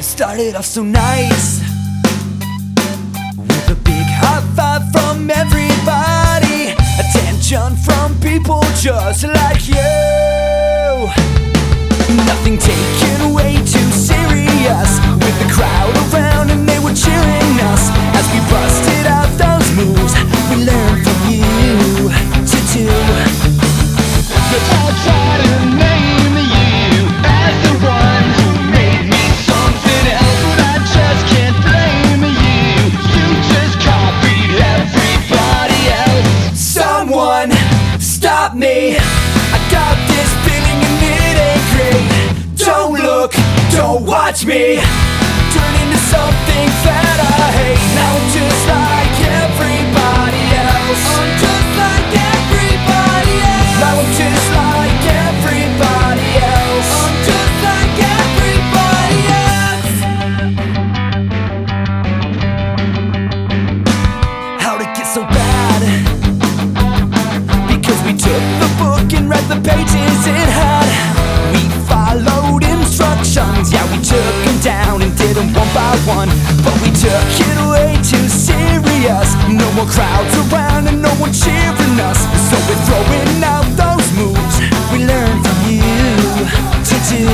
started off so nice. With a big high five from everybody. Attention from people just like you Someone stop me. I got this feeling and it ain't great Don't look, don't watch me. Turn into something that I hate. Now More crowds around and no one cheering us. So we're throwing out those moves we learned from you to do.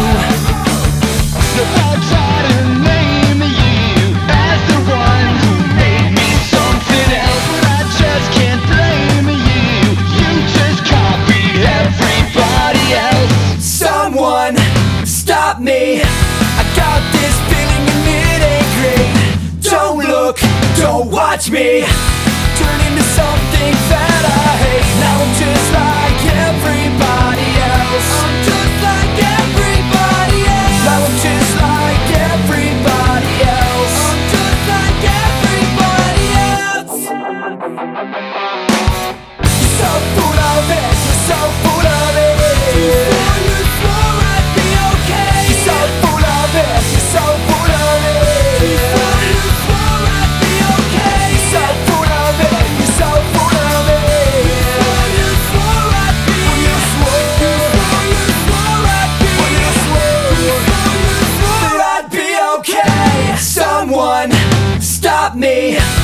I'll try to name you as the one who made me something else, but I just can't blame you. You just copied everybody else. Someone stop me I got this feeling Don't look, don't watch me Turn into something that I hate. Now I'm just like me.